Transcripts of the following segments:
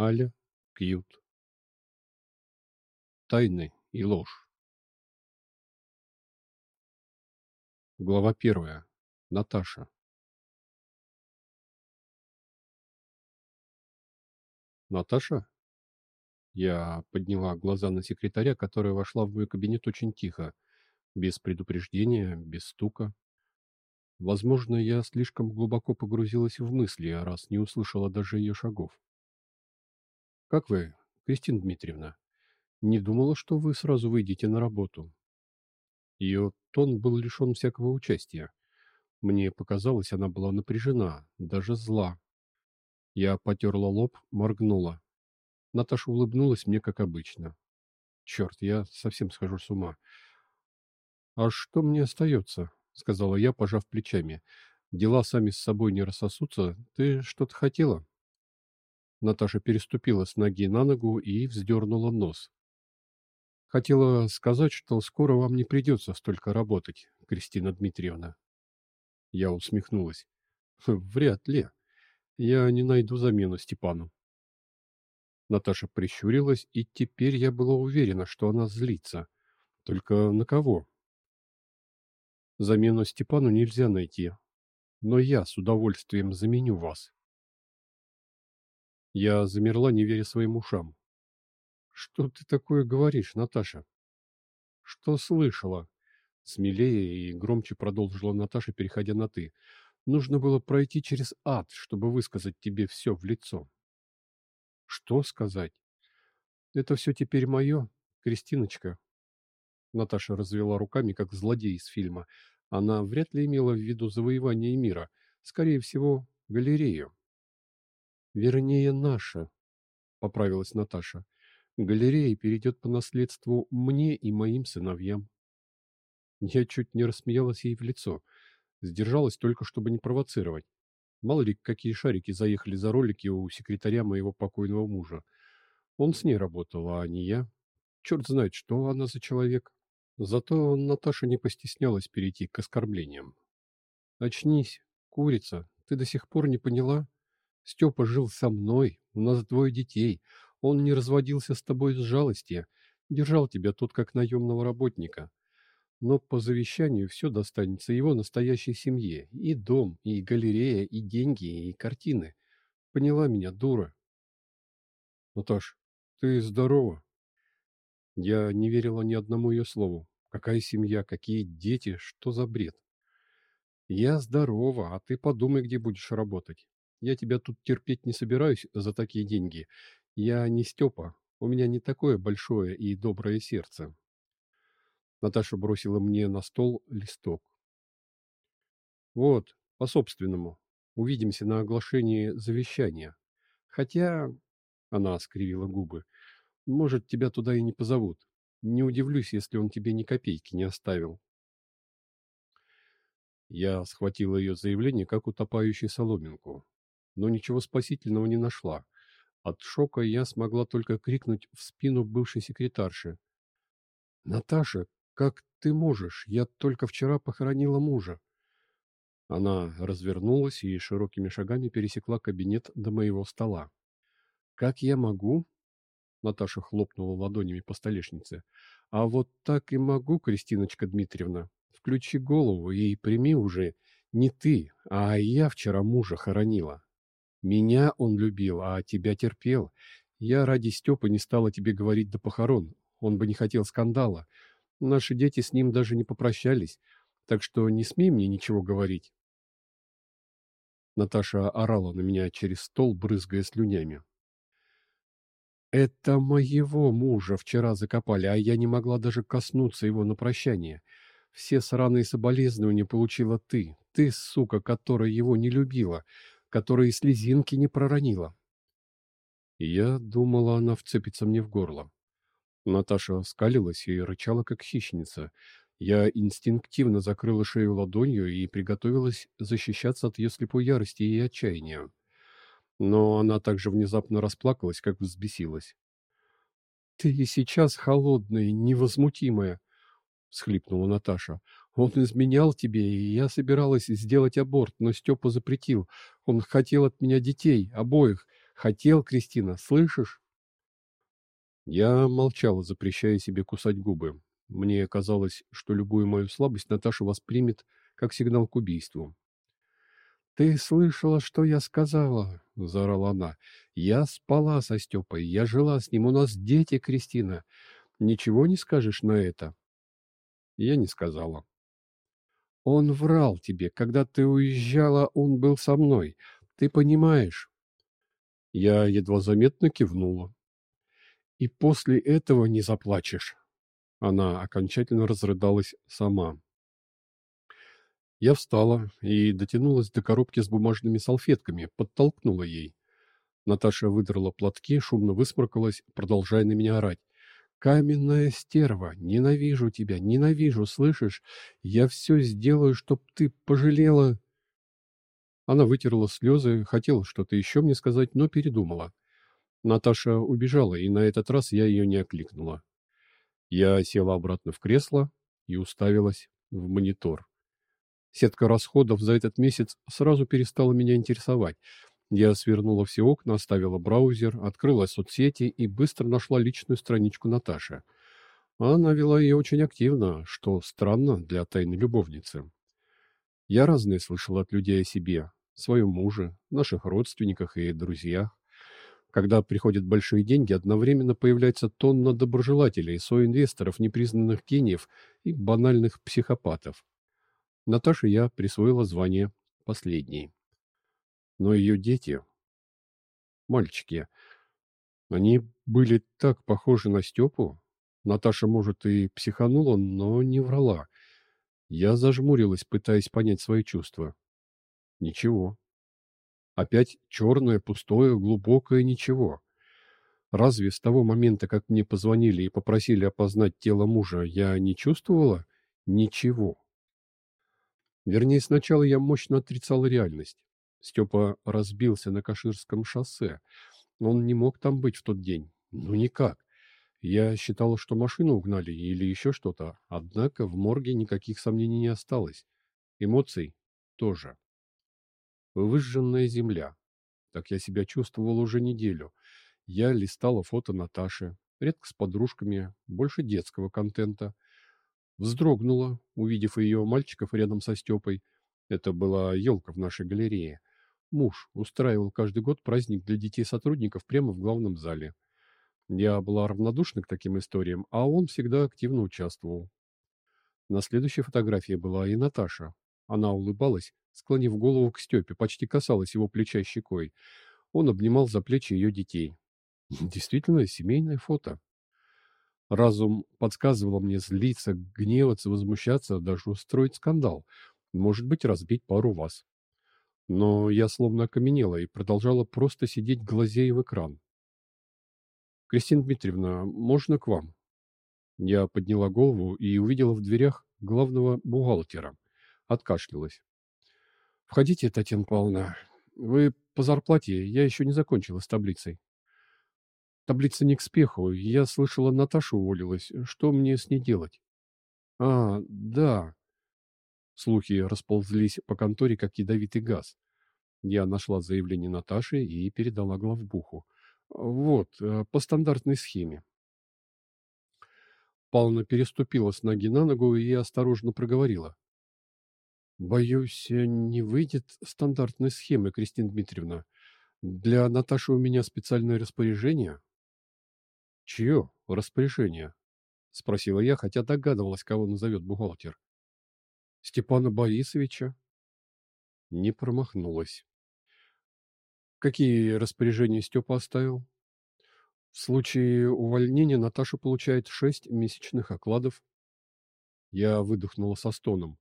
Аля Кьют. Тайны и ложь. Глава первая. Наташа. Наташа? Я подняла глаза на секретаря, которая вошла в мой кабинет очень тихо, без предупреждения, без стука. Возможно, я слишком глубоко погрузилась в мысли, а раз не услышала даже ее шагов. «Как вы, Кристина Дмитриевна? Не думала, что вы сразу выйдете на работу». Ее тон был лишен всякого участия. Мне показалось, она была напряжена, даже зла. Я потерла лоб, моргнула. Наташа улыбнулась мне, как обычно. Черт, я совсем схожу с ума. «А что мне остается?» — сказала я, пожав плечами. «Дела сами с собой не рассосутся. Ты что-то хотела?» Наташа переступила с ноги на ногу и вздернула нос. «Хотела сказать, что скоро вам не придется столько работать, Кристина Дмитриевна». Я усмехнулась. «Вряд ли. Я не найду замену Степану». Наташа прищурилась, и теперь я была уверена, что она злится. Только на кого? Замену Степану нельзя найти. Но я с удовольствием заменю вас. Я замерла, не веря своим ушам. «Что ты такое говоришь, Наташа?» «Что слышала?» Смелее и громче продолжила Наташа, переходя на «ты». «Нужно было пройти через ад, чтобы высказать тебе все в лицо». «Что сказать?» «Это все теперь мое, Кристиночка». Наташа развела руками, как злодей из фильма. Она вряд ли имела в виду завоевание мира. Скорее всего, галерею. Вернее, наша, — поправилась Наташа. Галерея перейдет по наследству мне и моим сыновьям. Я чуть не рассмеялась ей в лицо. Сдержалась только, чтобы не провоцировать. Мало ли, какие шарики заехали за ролики у секретаря моего покойного мужа. Он с ней работал, а не я. Черт знает, что она за человек. Зато Наташа не постеснялась перейти к оскорблениям. «Очнись, курица, ты до сих пор не поняла? Степа жил со мной, у нас двое детей. Он не разводился с тобой с жалости, держал тебя тут как наемного работника. Но по завещанию все достанется его настоящей семье. И дом, и галерея, и деньги, и картины. Поняла меня, дура? Наташ, ты здорова? Я не верила ни одному ее слову. Какая семья, какие дети, что за бред? Я здорова, а ты подумай, где будешь работать. Я тебя тут терпеть не собираюсь за такие деньги. Я не Степа. У меня не такое большое и доброе сердце. Наташа бросила мне на стол листок. Вот, по-собственному. Увидимся на оглашении завещания. Хотя, она скривила губы, может, тебя туда и не позовут. Не удивлюсь, если он тебе ни копейки не оставил. Я схватила ее заявление, как утопающий соломинку но ничего спасительного не нашла. От шока я смогла только крикнуть в спину бывшей секретарши. «Наташа, как ты можешь? Я только вчера похоронила мужа». Она развернулась и широкими шагами пересекла кабинет до моего стола. «Как я могу?» Наташа хлопнула ладонями по столешнице. «А вот так и могу, Кристиночка Дмитриевна. Включи голову и прими уже. Не ты, а я вчера мужа хоронила». Меня он любил, а тебя терпел. Я ради Степы не стала тебе говорить до похорон. Он бы не хотел скандала. Наши дети с ним даже не попрощались, так что не смей мне ничего говорить. Наташа орала на меня через стол, брызгая слюнями. «Это моего мужа вчера закопали, а я не могла даже коснуться его на прощание. Все сраные соболезнования получила ты, ты, сука, которая его не любила которая слезинки не проронила. Я думала, она вцепится мне в горло. Наташа скалилась и рычала, как хищница. Я инстинктивно закрыла шею ладонью и приготовилась защищаться от ее слепой ярости и отчаяния. Но она также внезапно расплакалась, как взбесилась. «Ты и сейчас холодная, невозмутимая», — всхлипнула Наташа. Он изменял тебе, и я собиралась сделать аборт, но Степа запретил. Он хотел от меня детей, обоих. Хотел, Кристина, слышишь? Я молчала, запрещая себе кусать губы. Мне казалось, что любую мою слабость Наташа воспримет как сигнал к убийству. «Ты слышала, что я сказала?» — заорала она. «Я спала со Степой, я жила с ним, у нас дети, Кристина. Ничего не скажешь на это?» Я не сказала. «Он врал тебе. Когда ты уезжала, он был со мной. Ты понимаешь?» Я едва заметно кивнула. «И после этого не заплачешь». Она окончательно разрыдалась сама. Я встала и дотянулась до коробки с бумажными салфетками, подтолкнула ей. Наташа выдрала платки, шумно высморкалась, продолжая на меня орать. «Каменная стерва! Ненавижу тебя! Ненавижу! Слышишь? Я все сделаю, чтоб ты пожалела!» Она вытерла слезы, хотела что-то еще мне сказать, но передумала. Наташа убежала, и на этот раз я ее не окликнула. Я села обратно в кресло и уставилась в монитор. Сетка расходов за этот месяц сразу перестала меня интересовать. Я свернула все окна, оставила браузер, открыла соцсети и быстро нашла личную страничку Наташи. Она вела ее очень активно, что странно для тайной любовницы. Я разные слышала от людей о себе, своем муже, наших родственниках и друзьях. Когда приходят большие деньги, одновременно появляется тонна доброжелателей, соинвесторов, непризнанных гениев и банальных психопатов. Наташе я присвоила звание последней. Но ее дети, мальчики, они были так похожи на Степу. Наташа, может, и психанула, но не врала. Я зажмурилась, пытаясь понять свои чувства. Ничего. Опять черное, пустое, глубокое ничего. Разве с того момента, как мне позвонили и попросили опознать тело мужа, я не чувствовала ничего? Вернее, сначала я мощно отрицал реальность. Степа разбился на Каширском шоссе. Он не мог там быть в тот день. Ну, никак. Я считал, что машину угнали или еще что-то. Однако в морге никаких сомнений не осталось. Эмоций тоже. Выжженная земля. Так я себя чувствовал уже неделю. Я листала фото Наташи, редко с подружками, больше детского контента – Вздрогнула, увидев ее мальчиков рядом со Степой. Это была елка в нашей галерее. Муж устраивал каждый год праздник для детей-сотрудников прямо в главном зале. Я была равнодушна к таким историям, а он всегда активно участвовал. На следующей фотографии была и Наташа. Она улыбалась, склонив голову к Степе, почти касалась его плеча щекой. Он обнимал за плечи ее детей. Действительно, семейное фото. Разум подсказывал мне злиться, гневаться, возмущаться, даже устроить скандал. Может быть, разбить пару вас. Но я словно окаменела и продолжала просто сидеть глазея в экран. «Кристина Дмитриевна, можно к вам?» Я подняла голову и увидела в дверях главного бухгалтера. Откашлялась. «Входите, Татьяна Павловна. Вы по зарплате, я еще не закончила с таблицей». Таблица не к спеху. Я слышала, Наташа уволилась. Что мне с ней делать? А, да. Слухи расползлись по конторе, как ядовитый газ. Я нашла заявление Наташи и передала главбуху. Вот, э, по стандартной схеме. Павловна переступила с ноги на ногу и осторожно проговорила. «Боюсь, не выйдет стандартной схемы, Кристина Дмитриевна. Для Наташи у меня специальное распоряжение, «Чье распоряжение?» — спросила я, хотя догадывалась, кого назовет бухгалтер. «Степана Борисовича». Не промахнулась. «Какие распоряжения Степа оставил?» «В случае увольнения Наташа получает шесть месячных окладов». Я выдохнула со стоном.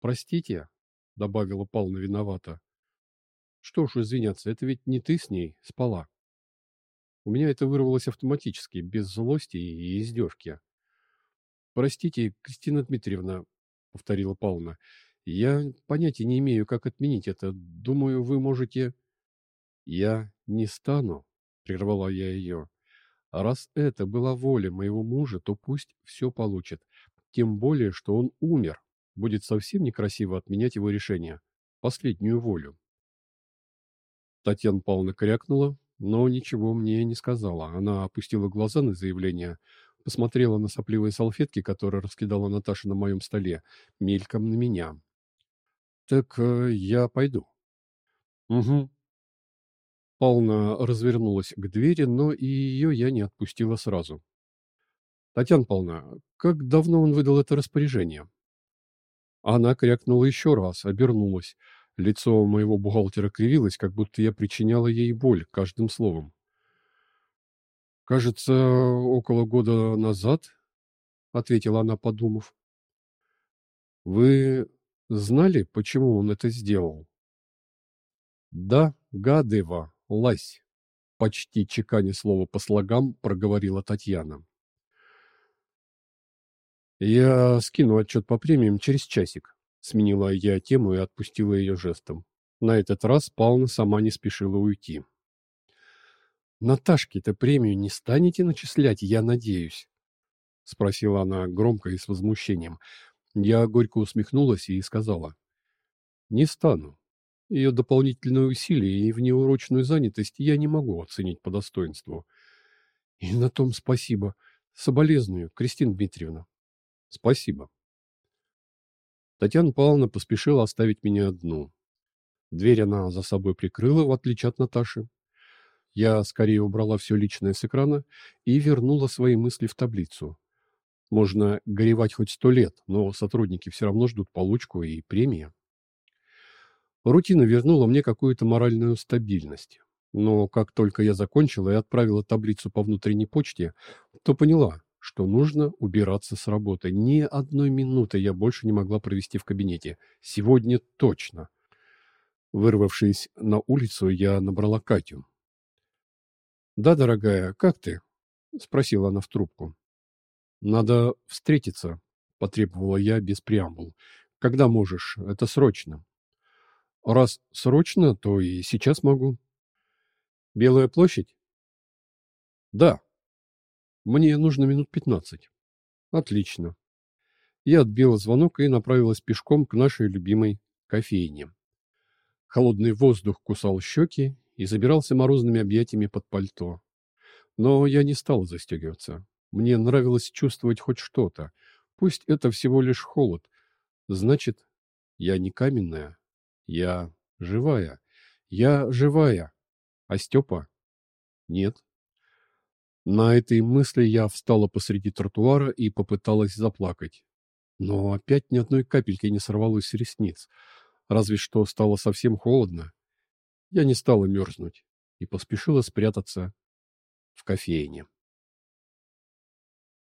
«Простите», — добавила Павловна виновата. «Что ж извиняться, это ведь не ты с ней спала». У меня это вырвалось автоматически, без злости и издевки. «Простите, Кристина Дмитриевна», — повторила Павловна, — «я понятия не имею, как отменить это. Думаю, вы можете...» «Я не стану», — прервала я ее. «А раз это была воля моего мужа, то пусть все получит. Тем более, что он умер. Будет совсем некрасиво отменять его решение. Последнюю волю». Татьяна Павловна крякнула, но ничего мне не сказала. Она опустила глаза на заявление, посмотрела на сопливые салфетки, которые раскидала Наташа на моем столе, мельком на меня. «Так э, я пойду». «Угу». Павловна развернулась к двери, но и ее я не отпустила сразу. «Татьяна Павловна, как давно он выдал это распоряжение?» Она крякнула еще раз, обернулась. Лицо моего бухгалтера кривилось, как будто я причиняла ей боль каждым словом. «Кажется, около года назад», — ответила она, подумав. «Вы знали, почему он это сделал?» «Да, гадева, лась», — почти чеканя слово по слогам проговорила Татьяна. «Я скину отчет по премиям через часик», — сменила я тему и отпустила ее жестом. На этот раз Павловна сама не спешила уйти. «Наташке-то премию не станете начислять, я надеюсь?» — спросила она громко и с возмущением. Я горько усмехнулась и сказала. «Не стану. Ее дополнительные усилия и внеурочную занятость я не могу оценить по достоинству. И на том спасибо. Соболезную, Кристина Дмитриевна». Спасибо. Татьяна Павловна поспешила оставить меня одну. Дверь она за собой прикрыла, в отличие от Наташи. Я скорее убрала все личное с экрана и вернула свои мысли в таблицу. Можно горевать хоть сто лет, но сотрудники все равно ждут получку и премии. Рутина вернула мне какую-то моральную стабильность. Но как только я закончила и отправила таблицу по внутренней почте, то поняла, что нужно убираться с работы. Ни одной минуты я больше не могла провести в кабинете. Сегодня точно. Вырвавшись на улицу, я набрала Катю. «Да, дорогая, как ты?» — спросила она в трубку. «Надо встретиться», — потребовала я без преамбул. «Когда можешь? Это срочно». «Раз срочно, то и сейчас могу». «Белая площадь?» «Да», мне нужно минут пятнадцать. Отлично. Я отбила звонок и направилась пешком к нашей любимой кофейне. Холодный воздух кусал щеки и забирался морозными объятиями под пальто. Но я не стала застегиваться. Мне нравилось чувствовать хоть что-то. Пусть это всего лишь холод. Значит, я не каменная. Я живая. Я живая. А Степа? Нет. На этой мысли я встала посреди тротуара и попыталась заплакать. Но опять ни одной капельки не сорвалось с ресниц. Разве что стало совсем холодно. Я не стала мерзнуть и поспешила спрятаться в кофейне.